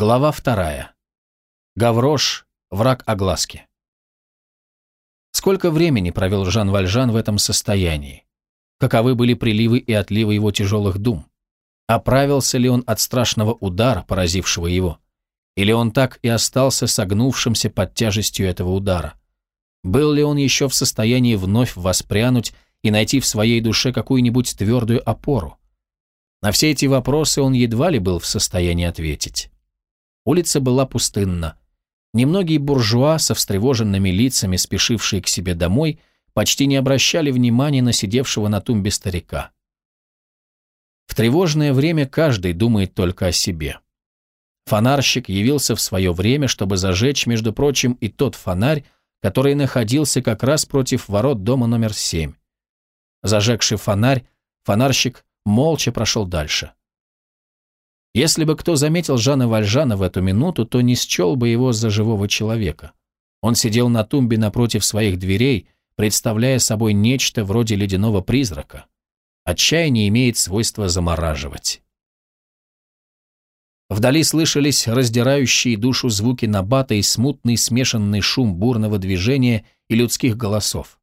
Глава вторая. Гаврош, враг огласки. Сколько времени провел Жан Вальжан в этом состоянии? Каковы были приливы и отливы его тяжелых дум? Оправился ли он от страшного удара, поразившего его? Или он так и остался согнувшимся под тяжестью этого удара? Был ли он еще в состоянии вновь воспрянуть и найти в своей душе какую-нибудь твердую опору? На все эти вопросы он едва ли был в состоянии ответить. Улица была пустынна. Немногие буржуа со встревоженными лицами, спешившие к себе домой, почти не обращали внимания на сидевшего на тумбе старика. В тревожное время каждый думает только о себе. Фонарщик явился в свое время, чтобы зажечь, между прочим, и тот фонарь, который находился как раз против ворот дома номер семь. Зажегший фонарь, фонарщик молча прошел дальше. Если бы кто заметил Жана Вальжана в эту минуту, то не счел бы его за живого человека. Он сидел на тумбе напротив своих дверей, представляя собой нечто вроде ледяного призрака. Отчаяние имеет свойство замораживать. Вдали слышались раздирающие душу звуки набата и смутный смешанный шум бурного движения и людских голосов.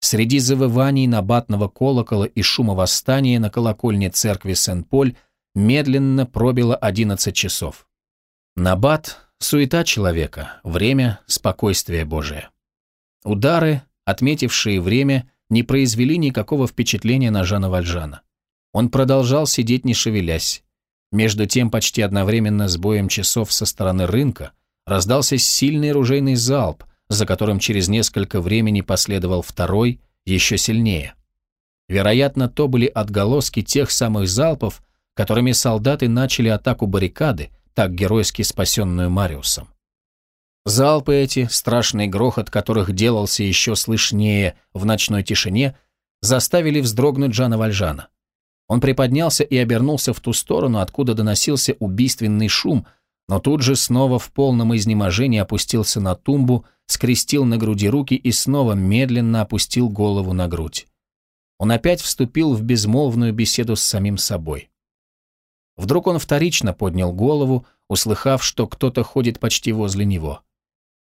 Среди завываний набатного колокола и шума восстания на колокольне церкви Сен-Поль медленно пробило 11 часов. Набат — суета человека, время — спокойствие Божие. Удары, отметившие время, не произвели никакого впечатления на Жана Вальжана. Он продолжал сидеть не шевелясь. Между тем, почти одновременно с боем часов со стороны рынка раздался сильный ружейный залп, за которым через несколько времени последовал второй, еще сильнее. Вероятно, то были отголоски тех самых залпов, которыми солдаты начали атаку баррикады, так геройски спасенную Мариусом. Залпы эти, страшный грохот которых делался еще слышнее в ночной тишине, заставили вздрогнуть Жана Вальжана. Он приподнялся и обернулся в ту сторону, откуда доносился убийственный шум, но тут же снова в полном изнеможении опустился на тумбу, скрестил на груди руки и снова медленно опустил голову на грудь. Он опять вступил в безмолвную беседу с самим собой. Вдруг он вторично поднял голову, услыхав, что кто-то ходит почти возле него.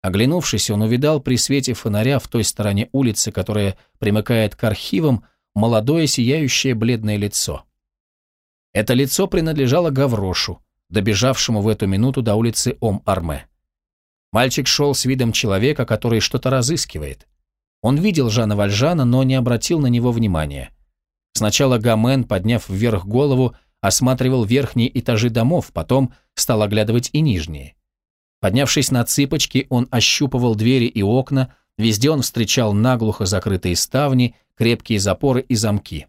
Оглянувшись, он увидал при свете фонаря в той стороне улицы, которая примыкает к архивам, молодое сияющее бледное лицо. Это лицо принадлежало Гаврошу, добежавшему в эту минуту до улицы Ом-Арме. Мальчик шел с видом человека, который что-то разыскивает. Он видел Жана Вальжана, но не обратил на него внимания. Сначала Гамен, подняв вверх голову, осматривал верхние этажи домов, потом стал оглядывать и нижние. Поднявшись на цыпочки, он ощупывал двери и окна, везде он встречал наглухо закрытые ставни, крепкие запоры и замки.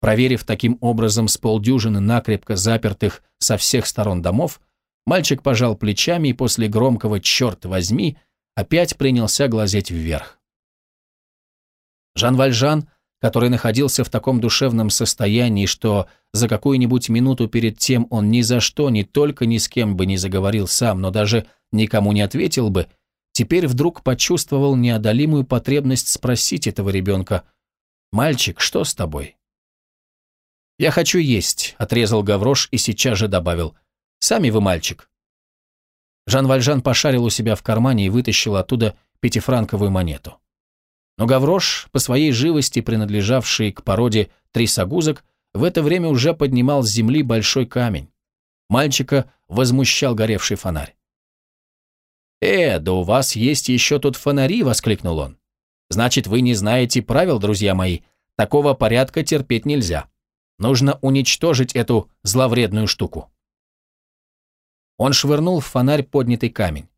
Проверив таким образом с полдюжины накрепко запертых со всех сторон домов, мальчик пожал плечами и после громкого «черт возьми» опять принялся глазеть вверх. Жан Вальжан, который находился в таком душевном состоянии, что за какую-нибудь минуту перед тем он ни за что не только ни с кем бы не заговорил сам, но даже никому не ответил бы, теперь вдруг почувствовал неодолимую потребность спросить этого ребенка «Мальчик, что с тобой?» «Я хочу есть», — отрезал Гаврош и сейчас же добавил. «Сами вы мальчик». Жан Вальжан пошарил у себя в кармане и вытащил оттуда пятифранковую монету. Но Гаврош, по своей живости, принадлежавший к породе трисогузок, в это время уже поднимал с земли большой камень. Мальчика возмущал горевший фонарь. «Э, да у вас есть еще тут фонари!» — воскликнул он. «Значит, вы не знаете правил, друзья мои. Такого порядка терпеть нельзя. Нужно уничтожить эту зловредную штуку. Он швырнул в фонарь поднятый камень.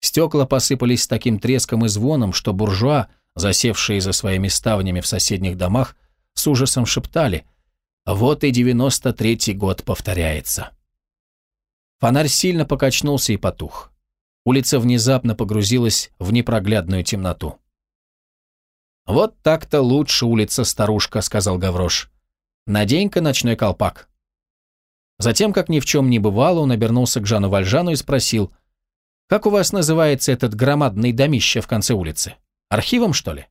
Стекла посыпались с таким треском и звоном, что буржуа, засевшие за своими ставнями в соседних домах, с ужасом шептали «Вот и девяносто третий год повторяется». Фонарь сильно покачнулся и потух. Улица внезапно погрузилась в непроглядную темноту. «Вот так-то лучше улица, старушка», — сказал Гаврош. Надень-ка ночной колпак». Затем, как ни в чем не бывало, он обернулся к Жану Вальжану и спросил, «Как у вас называется этот громадный домище в конце улицы? Архивом, что ли?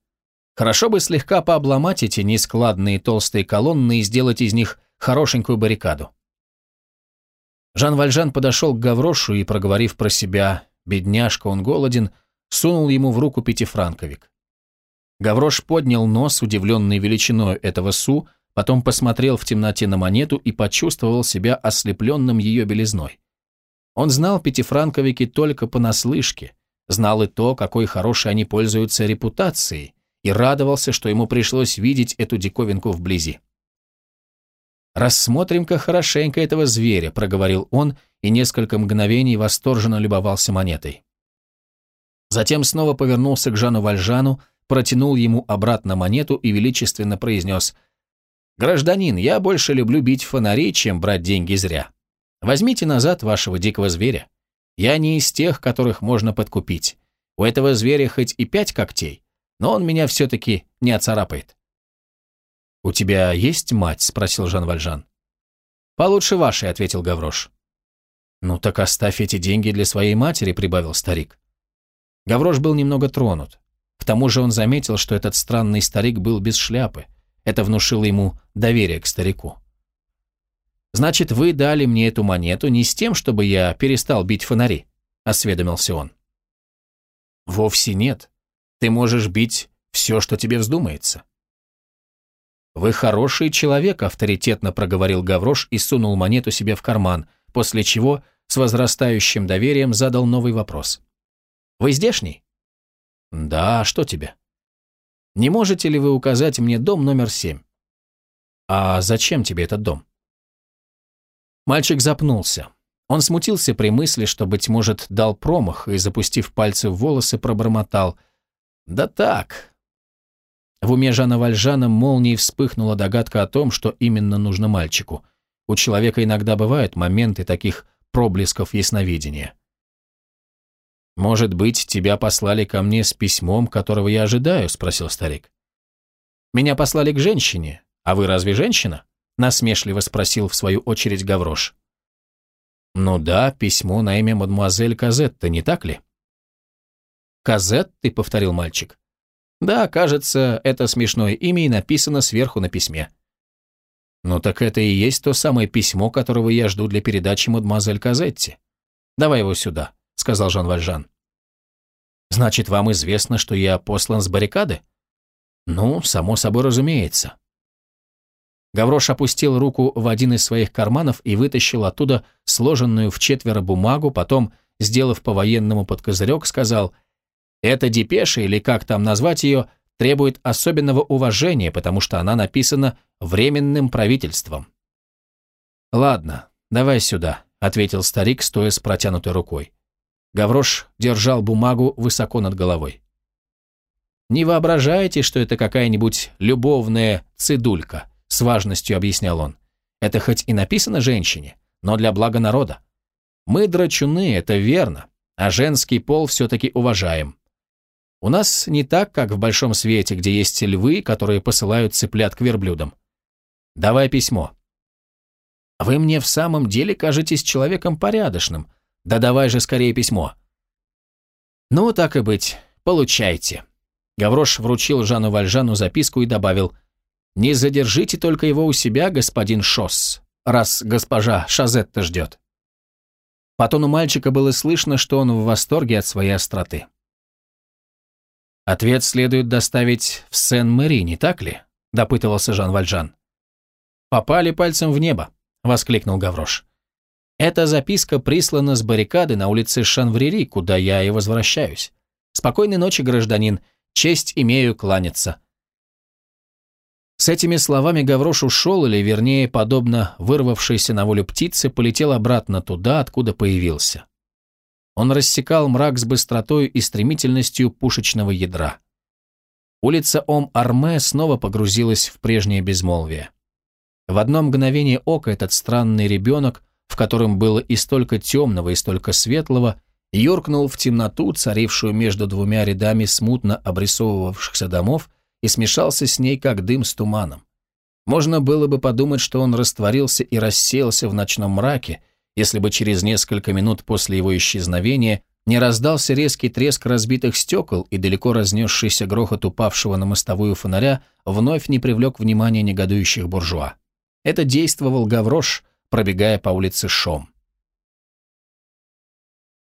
Хорошо бы слегка пообломать эти нескладные толстые колонны и сделать из них хорошенькую баррикаду». Жан Вальжан подошел к Гаврошу и, проговорив про себя «бедняжка, он голоден», сунул ему в руку пятифранковик. Гаврош поднял нос, удивленный величиной этого су, потом посмотрел в темноте на монету и почувствовал себя ослепленным ее белизной. Он знал пятифранковики только понаслышке, знал и то, какой хорошей они пользуются репутацией, и радовался, что ему пришлось видеть эту диковинку вблизи. «Рассмотрим-ка хорошенько этого зверя», — проговорил он и несколько мгновений восторженно любовался монетой. Затем снова повернулся к Жану Вальжану, протянул ему обратно монету и величественно произнес «Гражданин, я больше люблю бить фонари, чем брать деньги зря. Возьмите назад вашего дикого зверя. Я не из тех, которых можно подкупить. У этого зверя хоть и пять когтей, но он меня все-таки не оцарапает». «У тебя есть мать?» – спросил Жан Вальжан. «Получше вашей», – ответил Гаврош. «Ну так оставь эти деньги для своей матери», – прибавил старик. Гаврош был немного тронут. К тому же он заметил, что этот странный старик был без шляпы. Это внушило ему доверие к старику. «Значит, вы дали мне эту монету не с тем, чтобы я перестал бить фонари?» – осведомился он. «Вовсе нет. Ты можешь бить все, что тебе вздумается». «Вы хороший человек», – авторитетно проговорил Гаврош и сунул монету себе в карман, после чего с возрастающим доверием задал новый вопрос. Вы здешний? Да, что тебе? Не можете ли вы указать мне дом номер семь? А зачем тебе этот дом? Мальчик запнулся. Он смутился при мысли, что, быть может, дал промах и, запустив пальцы в волосы, пробормотал. «Да так». В уме Жана Вальжана молнией вспыхнула догадка о том, что именно нужно мальчику. У человека иногда бывают моменты таких проблесков ясновидения. «Может быть, тебя послали ко мне с письмом, которого я ожидаю?» – спросил старик. «Меня послали к женщине. А вы разве женщина?» – насмешливо спросил в свою очередь Гаврош. «Ну да, письмо на имя мадемуазель Казетта, не так ли?» «Казетты?» – повторил мальчик. «Да, кажется, это смешное имя и написано сверху на письме». «Ну так это и есть то самое письмо, которого я жду для передачи мадемуазель Казетти. Давай его сюда» сказал Жан Вальжан. «Значит, вам известно, что я послан с баррикады?» «Ну, само собой разумеется». Гаврош опустил руку в один из своих карманов и вытащил оттуда сложенную в четверо бумагу, потом, сделав по-военному под козырек, сказал «Эта депеша, или как там назвать ее, требует особенного уважения, потому что она написана временным правительством». «Ладно, давай сюда», — ответил старик, стоя с протянутой рукой. Гаврош держал бумагу высоко над головой. «Не воображайте, что это какая-нибудь любовная цидулька», с важностью объяснял он. «Это хоть и написано женщине, но для блага народа. Мы драчуны, это верно, а женский пол все-таки уважаем. У нас не так, как в большом свете, где есть львы, которые посылают цыплят к верблюдам. Давай письмо». «Вы мне в самом деле кажетесь человеком порядочным», да давай же скорее письмо. Ну, так и быть, получайте. Гаврош вручил Жану Вальжану записку и добавил, «Не задержите только его у себя, господин Шосс, раз госпожа Шазетта ждет». По тону мальчика было слышно, что он в восторге от своей остроты. «Ответ следует доставить в Сен-Мэри, не так ли?» – допытывался Жан Вальжан. «Попали пальцем в небо», – воскликнул Гаврош. Эта записка прислана с баррикады на улице Шанврери, куда я и возвращаюсь. Спокойной ночи, гражданин. Честь имею кланяться. С этими словами Гаврош ушел, или, вернее, подобно вырвавшейся на волю птице, полетел обратно туда, откуда появился. Он рассекал мрак с быстротой и стремительностью пушечного ядра. Улица Ом-Арме снова погрузилась в прежнее безмолвие. В одно мгновение ока этот странный ребенок в котором было и столько темного, и столько светлого, юркнул в темноту, царившую между двумя рядами смутно обрисовывавшихся домов, и смешался с ней, как дым с туманом. Можно было бы подумать, что он растворился и рассеялся в ночном мраке, если бы через несколько минут после его исчезновения не раздался резкий треск разбитых стекол и далеко разнесшийся грохот упавшего на мостовую фонаря вновь не привлек внимания негодующих буржуа. Это действовал Гаврош, пробегая по улице Шом.